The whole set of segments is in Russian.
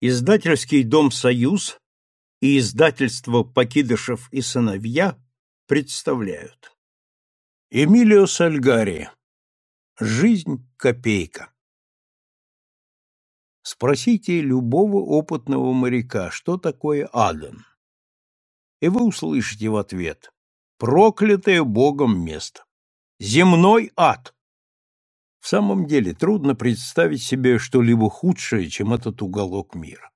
Издательский дом «Союз» и издательство «Покидышев и сыновья» представляют. Эмилио Сальгари. Жизнь копейка. Спросите любого опытного моряка, что такое Аден. И вы услышите в ответ «Проклятое Богом место! Земной ад!» В самом деле трудно представить себе что-либо худшее, чем этот уголок мира.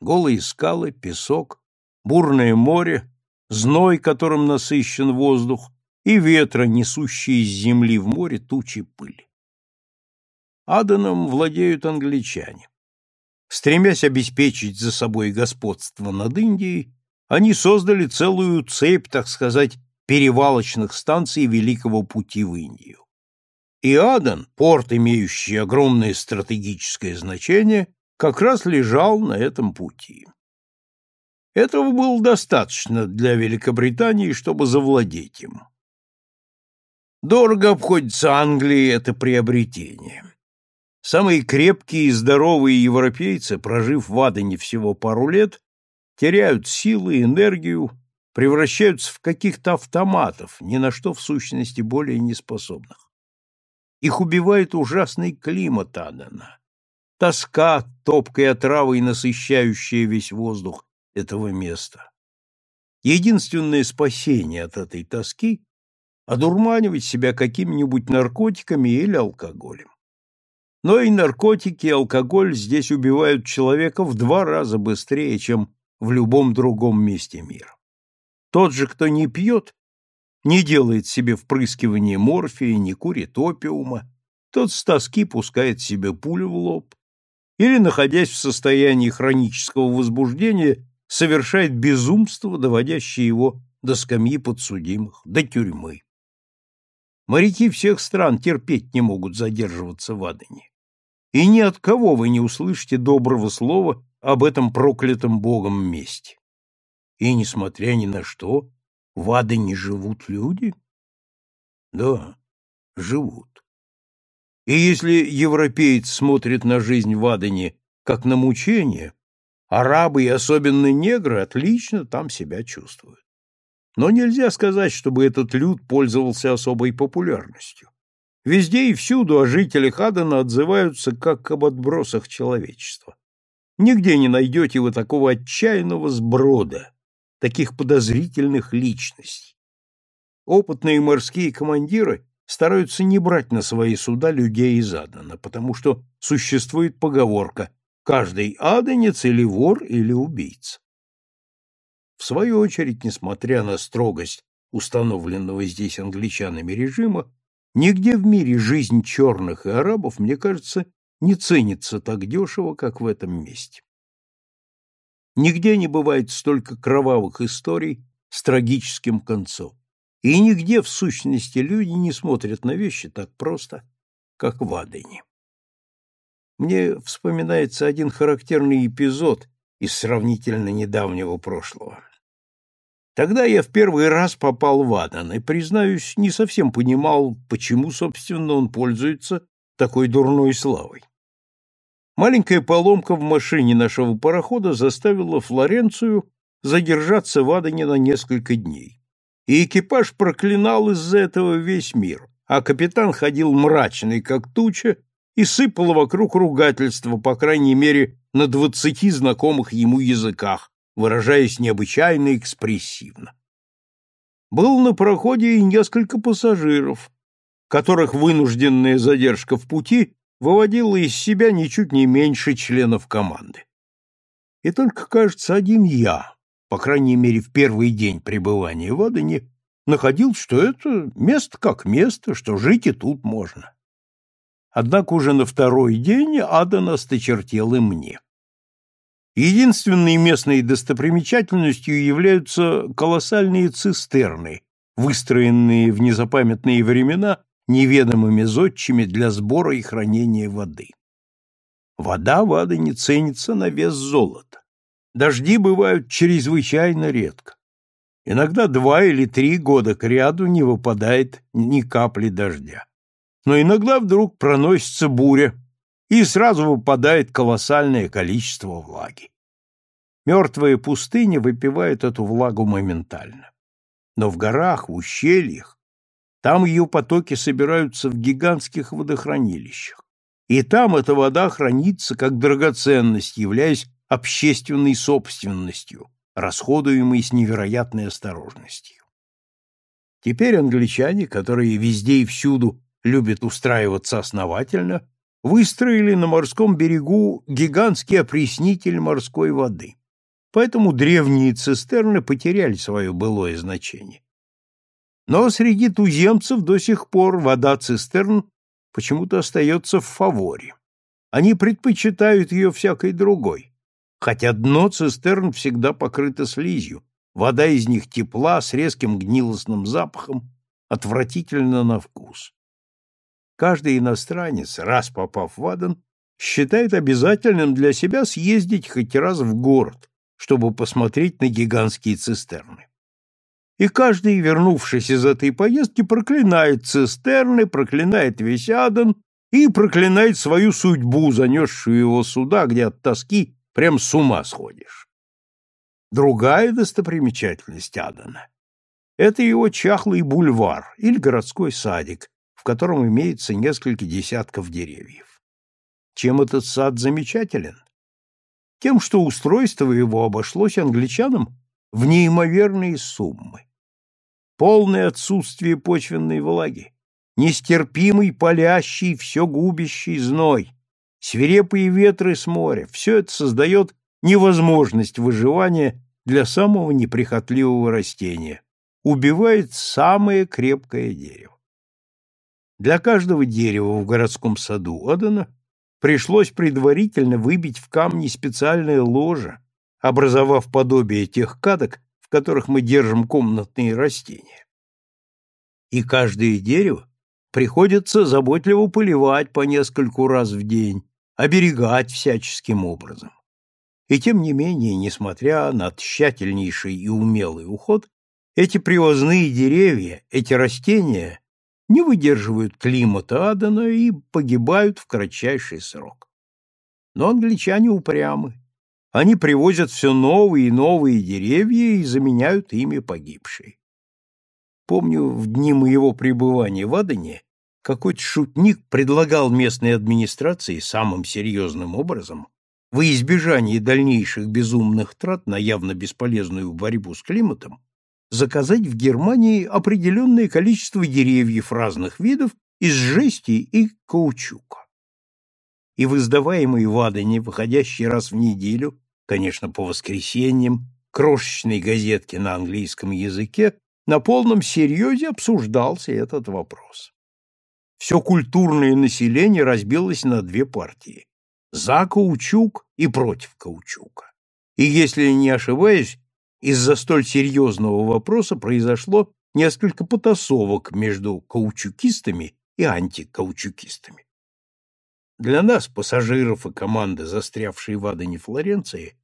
Голые скалы, песок, бурное море, зной, которым насыщен воздух, и ветра, несущие из земли в море тучи пыли. Аданом владеют англичане. Стремясь обеспечить за собой господство над Индией, они создали целую цепь, так сказать, перевалочных станций Великого пути в Индию. И Адан, порт, имеющий огромное стратегическое значение, как раз лежал на этом пути. Этого было достаточно для Великобритании, чтобы завладеть им. Дорого обходится Англии это приобретение. Самые крепкие и здоровые европейцы, прожив в Адане всего пару лет, теряют силы и энергию, превращаются в каких-то автоматов, ни на что в сущности более неспособных. Их убивает ужасный климат Адана. Тоска, топкой отравой, насыщающая весь воздух этого места. Единственное спасение от этой тоски — одурманивать себя какими-нибудь наркотиками или алкоголем. Но и наркотики, и алкоголь здесь убивают человека в два раза быстрее, чем в любом другом месте мира. Тот же, кто не пьет, не делает себе впрыскивание морфия, не курит опиума, тот с тоски пускает себе пулю в лоб или, находясь в состоянии хронического возбуждения, совершает безумство, доводящее его до скамьи подсудимых, до тюрьмы. Моряки всех стран терпеть не могут задерживаться в Адане. И ни от кого вы не услышите доброго слова об этом проклятом Богом месте. И, несмотря ни на что, в Адане живут люди? Да, живут. И если европеец смотрит на жизнь в Адане как на мучение, арабы и особенно негры отлично там себя чувствуют. Но нельзя сказать, чтобы этот люд пользовался особой популярностью. Везде и всюду о жителях Адана отзываются как об отбросах человечества. Нигде не найдете вы такого отчаянного сброда, таких подозрительных личностей. Опытные морские командиры стараются не брать на свои суда людей из Адана, потому что существует поговорка «каждый аданец или вор, или убийца». В свою очередь, несмотря на строгость установленного здесь англичанами режима, нигде в мире жизнь черных и арабов, мне кажется, не ценится так дешево, как в этом месте. Нигде не бывает столько кровавых историй с трагическим концом. И нигде, в сущности, люди не смотрят на вещи так просто, как в Адене. Мне вспоминается один характерный эпизод из сравнительно недавнего прошлого. Тогда я в первый раз попал в Аден и, признаюсь, не совсем понимал, почему, собственно, он пользуется такой дурной славой. Маленькая поломка в машине нашего парохода заставила Флоренцию задержаться в Адане на несколько дней. И экипаж проклинал из-за этого весь мир, а капитан ходил мрачный, как туча, и сыпал вокруг ругательства, по крайней мере, на двадцати знакомых ему языках, выражаясь необычайно экспрессивно. Был на проходе и несколько пассажиров, которых вынужденная задержка в пути выводила из себя ничуть не меньше членов команды. И только, кажется, один я, по крайней мере, в первый день пребывания в Адане, находил, что это место как место, что жить и тут можно. Однако уже на второй день Адан осточертел и мне. Единственной местной достопримечательностью являются колоссальные цистерны, выстроенные в незапамятные времена неведомыми зодчими для сбора и хранения воды. Вода в Адане ценится на вес золота. Дожди бывают чрезвычайно редко. Иногда два или три года кряду не выпадает ни капли дождя. Но иногда вдруг проносится буря, и сразу выпадает колоссальное количество влаги. Мертвая пустыня выпивает эту влагу моментально. Но в горах, в ущельях, там ее потоки собираются в гигантских водохранилищах. И там эта вода хранится как драгоценность, являясь общественной собственностью, расходуемой с невероятной осторожностью. Теперь англичане, которые везде и всюду любят устраиваться основательно, выстроили на морском берегу гигантский опреснитель морской воды. Поэтому древние цистерны потеряли свое былое значение. Но среди туземцев до сих пор вода цистерн почему-то остается в фаворе. Они предпочитают ее всякой другой, хотя дно цистерн всегда покрыто слизью, вода из них тепла, с резким гнилостным запахом, отвратительно на вкус. Каждый иностранец, раз попав в Аден, считает обязательным для себя съездить хоть раз в город, чтобы посмотреть на гигантские цистерны. И каждый, вернувшись из этой поездки, проклинает цистерны, проклинает весь Аден и проклинает свою судьбу, занесшую его сюда, где от тоски прям с ума сходишь. Другая достопримечательность Адена — это его чахлый бульвар или городской садик, в котором имеется несколько десятков деревьев. Чем этот сад замечателен? Тем, что устройство его обошлось англичанам в неимоверные суммы. Полное отсутствие почвенной влаги, нестерпимый палящий, все губящий зной, свирепые ветры с моря — все это создает невозможность выживания для самого неприхотливого растения, убивает самое крепкое дерево. Для каждого дерева в городском саду Адена пришлось предварительно выбить в камне специальное ложе, образовав подобие тех кадок, которых мы держим комнатные растения. И каждое дерево приходится заботливо поливать по нескольку раз в день, оберегать всяческим образом. И тем не менее, несмотря на тщательнейший и умелый уход, эти привозные деревья, эти растения не выдерживают климата Адена и погибают в кратчайший срок. Но англичане упрямы. Они привозят все новые и новые деревья и заменяют ими погибшие. Помню, в дни моего пребывания в Адене какой-то шутник предлагал местной администрации самым серьезным образом во избежание дальнейших безумных трат на явно бесполезную борьбу с климатом заказать в Германии определенное количество деревьев разных видов из жести и каучука. И в издаваемой в Адене, выходящей раз в неделю, конечно, по воскресеньям, крошечной газетке на английском языке, на полном серьезе обсуждался этот вопрос. Все культурное население разбилось на две партии – за каучук и против каучука. И если не ошибаюсь, из-за столь серьезного вопроса произошло несколько потасовок между каучукистами и антикаучукистами. Для нас, пассажиров и команды, застрявшей в Адене Флоренции,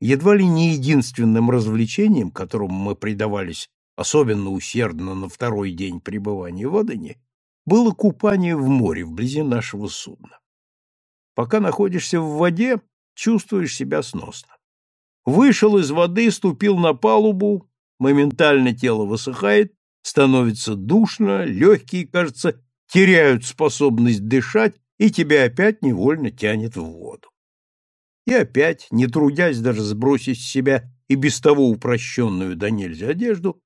едва ли не единственным развлечением, которому мы предавались особенно усердно на второй день пребывания в Адене, было купание в море вблизи нашего судна. Пока находишься в воде, чувствуешь себя сносно. Вышел из воды, ступил на палубу, моментально тело высыхает, становится душно, легкие, кажется, теряют способность дышать, и тебя опять невольно тянет в воду. И опять, не трудясь даже сбросить с себя и без того упрощенную до нельзя одежду,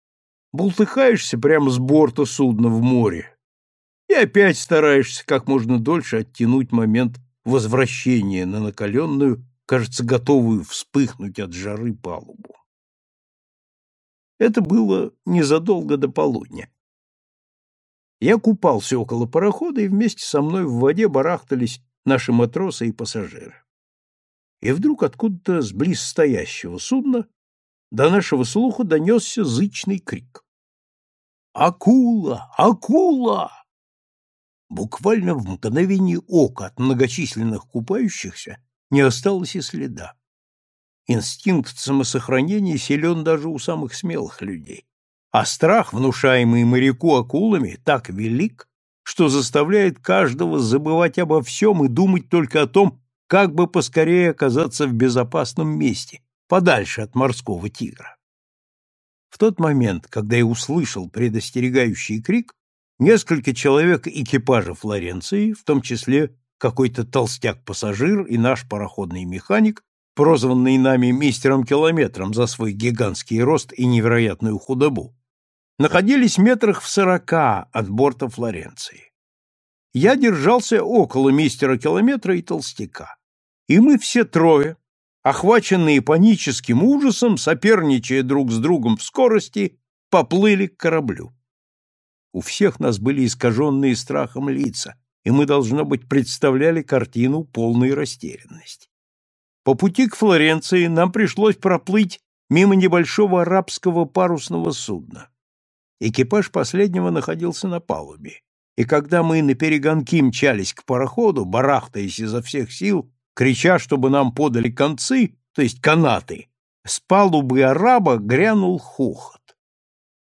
бултыхаешься прямо с борта судна в море и опять стараешься как можно дольше оттянуть момент возвращения на накаленную кажется, готовую вспыхнуть от жары палубу. Это было незадолго до полудня. Я купался около парохода, и вместе со мной в воде барахтались наши матросы и пассажиры. И вдруг откуда-то с близ стоящего судна до нашего слуха донесся зычный крик. «Акула! Акула!» Буквально в мгновение ока от многочисленных купающихся не осталось и следа. Инстинкт самосохранения силен даже у самых смелых людей, а страх, внушаемый моряку акулами, так велик, что заставляет каждого забывать обо всем и думать только о том, как бы поскорее оказаться в безопасном месте, подальше от морского тигра. В тот момент, когда я услышал предостерегающий крик, несколько человек экипажа Флоренции, в том числе какой-то толстяк-пассажир и наш пароходный механик, прозванный нами мистером километром за свой гигантский рост и невероятную худобу, находились метрах в сорока от борта Флоренции. Я держался около мистера километра и толстяка. И мы все трое, охваченные паническим ужасом, соперничая друг с другом в скорости, поплыли к кораблю. У всех нас были искаженные страхом лица, и мы, должно быть, представляли картину полной растерянности. По пути к Флоренции нам пришлось проплыть мимо небольшого арабского парусного судна. Экипаж последнего находился на палубе, и когда мы на перегонки мчались к пароходу, барахтаясь изо всех сил, крича, чтобы нам подали концы, то есть канаты, с палубы араба грянул хохот.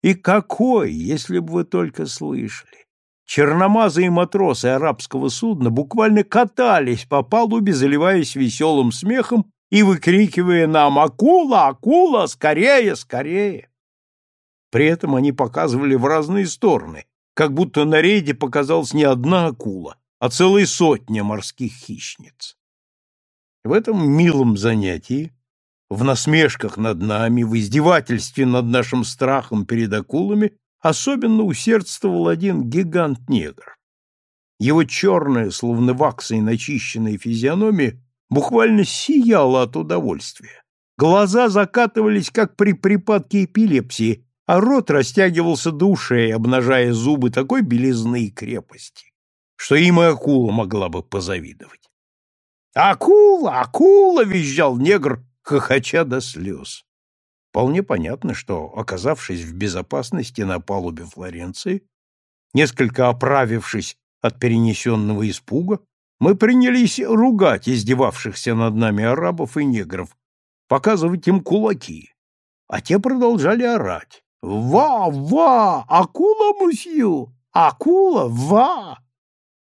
И какой, если бы вы только слышали! Черномазые матросы арабского судна буквально катались по палубе, заливаясь веселым смехом и выкрикивая нам «Акула! Акула! Скорее! Скорее!» При этом они показывали в разные стороны, как будто на рейде показалась не одна акула, а целая сотня морских хищниц. В этом милом занятии, в насмешках над нами, в издевательстве над нашим страхом перед акулами особенно усердствовал один гигант-негр. Его черная, словно ваксой начищенная физиономия буквально сияла от удовольствия. Глаза закатывались, как при припадке эпилепсии, а рот растягивался до ушей, обнажая зубы такой белизны и крепости, что им и акула могла бы позавидовать. «Акула! Акула!» — визжал негр, хохоча до слез. Вполне понятно, что, оказавшись в безопасности на палубе Флоренции, несколько оправившись от перенесенного испуга, мы принялись ругать издевавшихся над нами арабов и негров, показывать им кулаки, а те продолжали орать. «Ва! Ва! Акула, мусью! Акула! Ва!»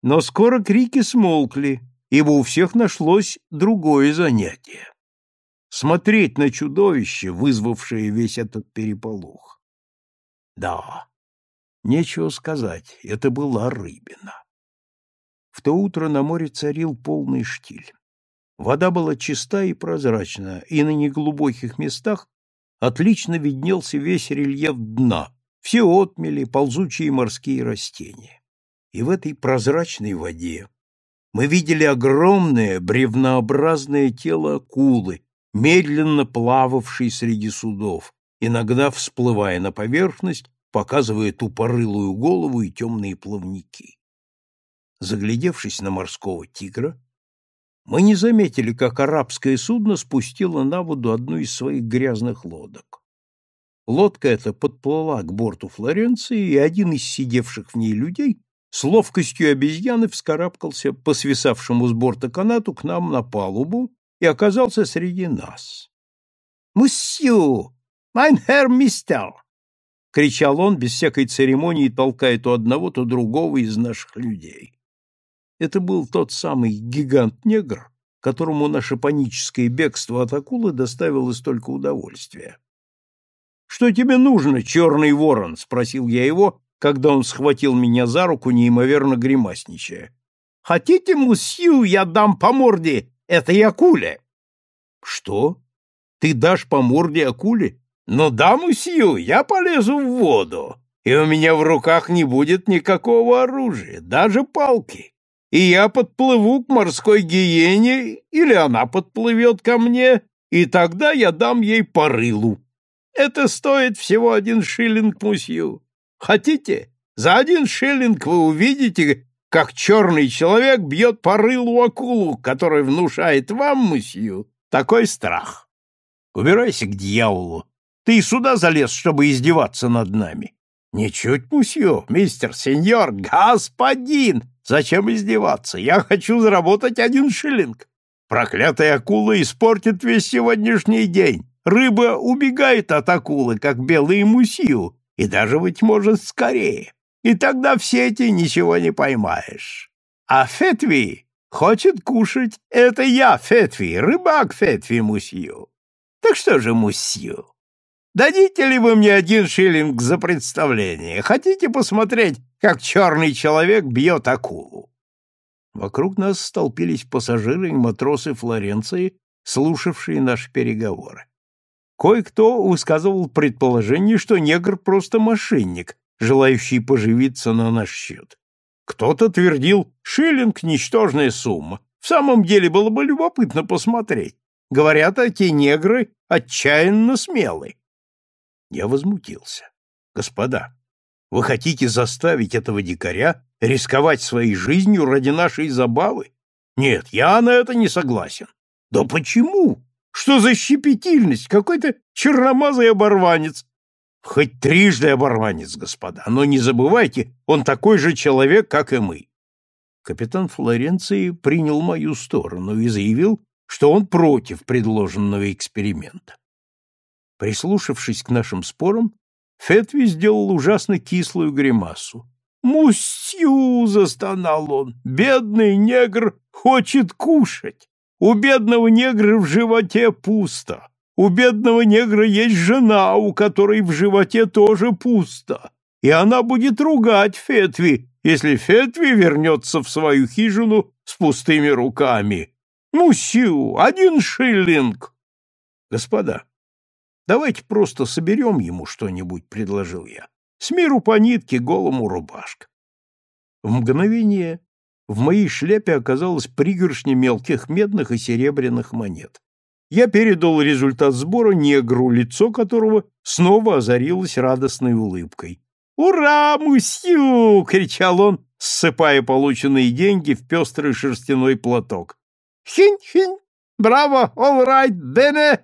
Но скоро крики смолкли, ибо у всех нашлось другое занятие — смотреть на чудовище, вызвавшее весь этот переполох. Да, нечего сказать, это была рыбина. В то утро на море царил полный штиль. Вода была чиста и прозрачна, и на неглубоких местах отлично виднелся весь рельеф дна, все отмели, ползучие морские растения. И в этой прозрачной воде мы видели огромное бревнообразное тело акулы, медленно плававшей среди судов, иногда всплывая на поверхность, показывая тупорылую голову и темные плавники. Заглядевшись на морского тигра, мы не заметили, как арабское судно спустило на воду одну из своих грязных лодок. Лодка эта подплыла к борту Флоренции, и один из сидевших в ней людей с ловкостью обезьяны вскарабкался по свисавшему с борта канату к нам на палубу и оказался среди нас. «Муссю! Майн хер мистер!» — кричал он без всякой церемонии, толкая то одного, то другого из наших людей. Это был тот самый гигант-негр, которому наше паническое бегство от акулы доставило столько удовольствия. «Что тебе нужно, черный ворон?» — спросил я его, когда он схватил меня за руку, неимоверно гримасничая. «Хотите, мусью, я дам по морде этой акуле?» «Что? Ты дашь по морде акуле?» «Ну да, мусью, я полезу в воду, и у меня в руках не будет никакого оружия, даже палки, и я подплыву к морской гиене, или она подплывет ко мне, и тогда я дам ей по рылу. Это стоит всего один шиллинг, мусью. Хотите? За один шиллинг вы увидите, как черный человек бьет по рылу акулу, которая внушает вам, мусью, такой страх. Убирайся к дьяволу. Ты сюда залез, чтобы издеваться над нами. Ничуть, мусью, мистер, сеньор, господин. Зачем издеваться? Я хочу заработать один шиллинг. Проклятая акула испортит весь сегодняшний день. Рыба убегает от акулы, как белые мусью, и даже, быть может, скорее. и тогда в сети ничего не поймаешь. А Фетви хочет кушать. Это я, Фетви, рыбак Фетви, мусью. Так что же, мусью, дадите ли вы мне один шиллинг за представление? Хотите посмотреть, как черный человек бьет акулу? Вокруг нас столпились пассажиры и матросы Флоренции, слушавшие наши переговоры. Кое-кто высказывал предположение, что негр просто мошенник, желающий поживиться на наш счет. Кто-то твердил, шиллинг — ничтожная сумма. В самом деле было бы любопытно посмотреть. Говорят, эти негры отчаянно смелы. Я возмутился. Господа, вы хотите заставить этого дикаря рисковать своей жизнью ради нашей забавы? Нет, я на это не согласен. Да почему? Что за щепетильность? Какой-то черномазый оборванец. Хоть трижды оборванец, господа, но не забывайте, он такой же человек, как и мы. Капитан Флоренции принял мою сторону и заявил, что он против предложенного эксперимента. Прислушавшись к нашим спорам, Фетви сделал ужасно кислую гримасу. «Мусью!» — застонал он. «Бедный негр хочет кушать! У бедного негра в животе пусто! У бедного негра есть жена, у которой в животе тоже пусто, и она будет ругать Фетви, если Фетви вернется в свою хижину с пустыми руками. Мусью, один шиллинг!» «Господа, Давайте просто соберем ему что-нибудь, — предложил я. С миру по нитке, голому рубашка. В мгновение в моей шляпе оказалась пригоршня мелких медных и серебряных монет. Я передал результат сбора негру, лицо которого снова озарилось радостной улыбкой. «Ура, мусью!» — кричал он, ссыпая полученные деньги в пестрый шерстяной платок. «Хинь-хинь! Браво! Right, Бене!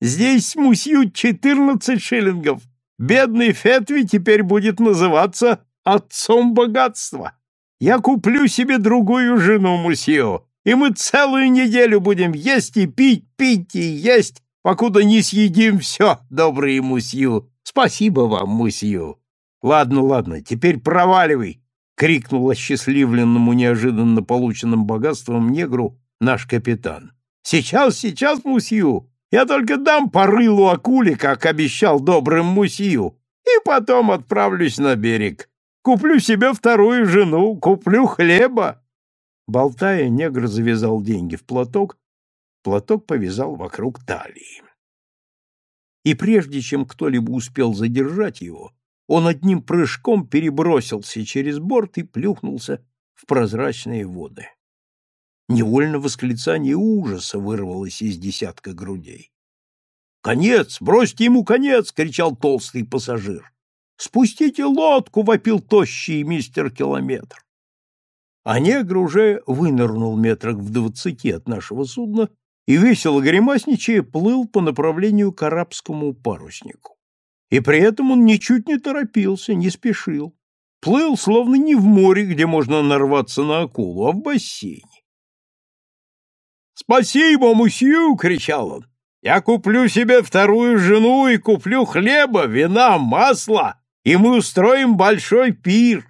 Здесь мусью четырнадцать шиллингов. Бедный Фетви теперь будет называться отцом богатства. Я куплю себе другую жену, мусью, и мы целую неделю будем есть и пить, пить и есть, покуда не съедим все, добрые мусью. Спасибо вам, мусью. Ладно, ладно, теперь проваливай, — крикнул осчастливленному неожиданно полученным богатством негру наш капитан. Сейчас, сейчас, мусью, я только дам по рылу акуле, как обещал добрым мусью, и потом отправлюсь на берег. Куплю себе вторую жену, куплю хлеба. Болтая, негр завязал деньги в платок, платок повязал вокруг талии. И прежде чем кто-либо успел задержать его, он одним прыжком перебросился через борт и плюхнулся в прозрачные воды. Невольно восклицание ужаса вырвалось из десятка грудей. «Конец! Бросьте ему конец!» — кричал толстый пассажир. «Спустите лодку!» — вопил тощий мистер Километр. А негр уже вынырнул метрах в двадцати от нашего судна и, весело гримасничая, плыл по направлению к арабскому паруснику. И при этом он ничуть не торопился, не спешил. Плыл, словно не в море, где можно нарваться на акулу, а в бассейне. «Спасибо, мусью!» — кричал он. «Я куплю себе вторую жену и куплю хлеба, вина, масла, и мы устроим большой пир!»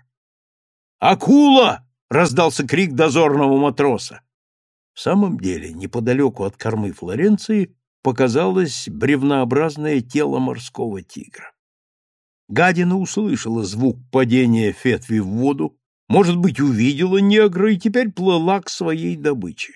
«Акула!» — раздался крик дозорного матроса. В самом деле, неподалеку от кормы Флоренции показалось бревнообразное тело морского тигра. Гадина услышала звук падения Фетви в воду, может быть, увидела негра и теперь плыла к своей добыче.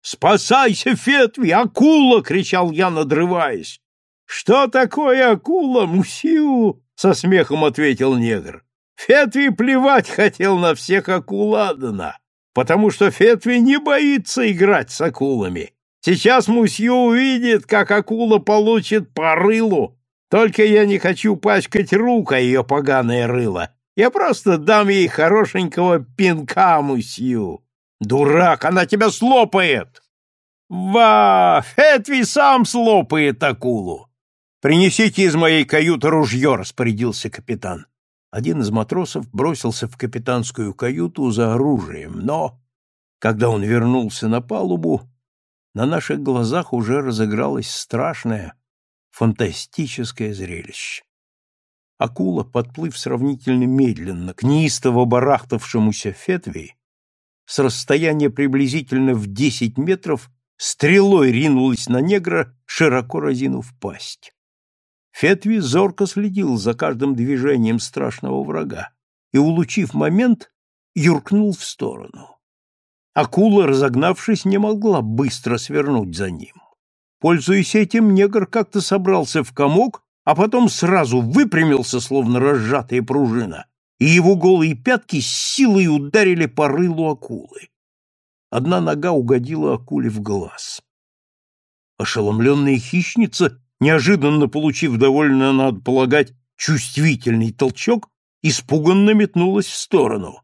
«Спасайся, Фетви! Акула!» — кричал я, надрываясь. «Что такое акула, мсью?» — со смехом ответил негр. «Фетви плевать хотел на всех акуладана, потому что Фетви не боится играть с акулами. Сейчас мусью увидит, как акула получит по рылу. Только я не хочу пачкать рук о ее поганое рыло. Я просто дам ей хорошенького пинка, мусью». Дурак, она тебя слопает! Ва! Фетви сам слопает акулу! Принесите из моей каюты ружье, распорядился капитан. Один из матросов бросился в капитанскую каюту за оружием, но, когда он вернулся на палубу, на наших глазах уже разыгралось страшное, фантастическое зрелище. Акула, подплыв сравнительно медленно к неистово барахтавшемуся Фетви, с расстояния приблизительно в десять метров стрелой ринулась на негра, широко разинув пасть. Фетви зорко следил за каждым движением страшного врага и, улучив момент, юркнул в сторону. Акула, разогнавшись, не могла быстро свернуть за ним. Пользуясь этим, негр как-то собрался в комок, а потом сразу выпрямился, словно разжатая пружина, и его голые пятки с силой ударили по рылу акулы. Одна нога угодила акуле в глаз. Ошеломленная хищница, неожиданно получив довольно, надо полагать, чувствительный толчок, испуганно метнулась в сторону.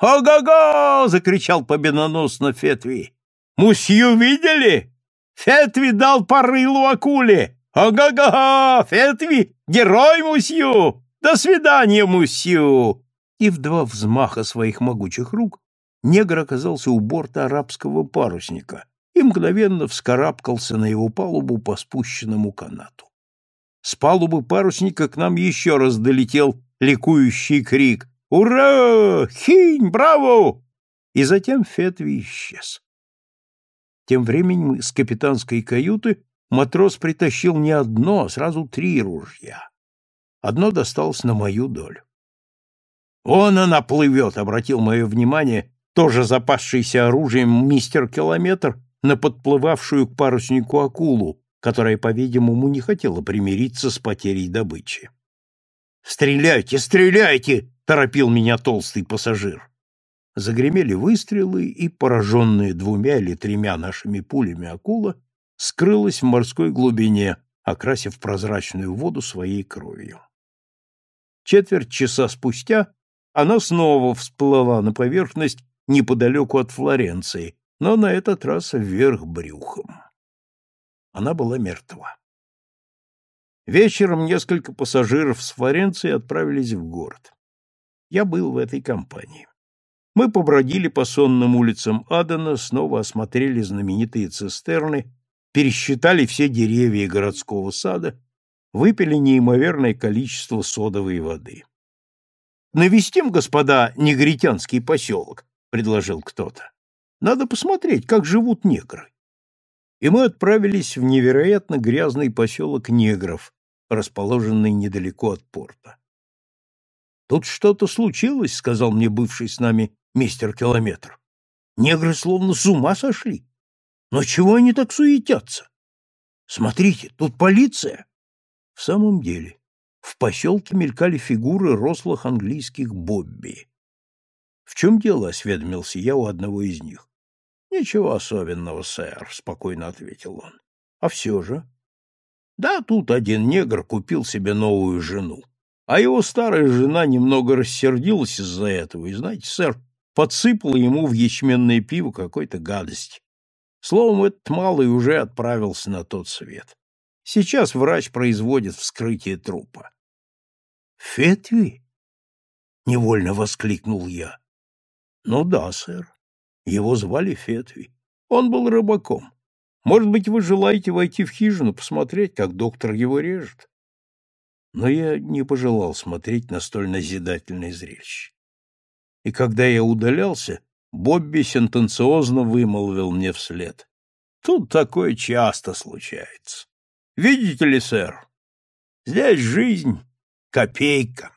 «Ого-го!» — закричал победоносно Фетви. «Мусью видели? Фетви дал по рылу акуле! Ого-го! Фетви! Герой мусью! До свидания, мусью!» И в два взмаха своих могучих рук негр оказался у борта арабского парусника и мгновенно вскарабкался на его палубу по спущенному канату. С палубы парусника к нам еще раз долетел ликующий крик «Ура! Хинь! Браво!» И затем Фетви исчез. Тем временем из капитанской каюты матрос притащил не одно, а сразу три ружья. Одно досталось на мою долю. «Он она плывет!» — обратил мое внимание тоже запасшийся оружием мистер Километр на подплывавшую к паруснику акулу, которая, по-видимому, не хотела примириться с потерей добычи. «Стреляйте, стреляйте!» — торопил меня толстый пассажир. Загремели выстрелы, и, пораженная двумя или тремя нашими пулями акула, скрылась в морской глубине, окрасив прозрачную воду своей кровью. Четверть часа спустя она снова всплыла на поверхность неподалеку от Флоренции, но на этот раз вверх брюхом. Она была мертва. Вечером несколько пассажиров с Флоренции отправились в город. Я был в этой компании. Мы побродили по сонным улицам Адена, снова осмотрели знаменитые цистерны, пересчитали все деревья городского сада, выпили неимоверное количество содовой воды. «Навестим, господа, негритянский поселок», — предложил кто-то. «Надо посмотреть, как живут негры». И мы отправились в невероятно грязный поселок негров, расположенный недалеко от порта. Тут что-то случилось, сказал мне бывший с нами мистер Километр. Негры словно с ума сошли. Но чего они так суетятся? Смотрите, тут полиция. В самом деле, в поселке мелькали фигуры рослых английских бобби. В чем дело, осведомился я у одного из них. Ничего особенного, сэр, спокойно ответил он. А все же? Да, тут один негр купил себе новую жену. А его старая жена немного рассердилась из-за этого, и, знаете, сэр, подсыпала ему в ячменное пиво какой-то гадости. Словом, этот малый уже отправился на тот свет. Сейчас врач производит вскрытие трупа. «Фетви?» — невольно воскликнул я. «Ну да, сэр. Его звали Фетви. Он был рыбаком. Может быть, вы желаете войти в хижину, посмотреть, как доктор его режет?» но я не пожелал смотреть на столь назидательное зрелище. И когда я удалялся, Бобби сентенциозно вымолвил мне вслед. Тут такое часто случается. Видите ли, сэр, здесь жизнь — копейка.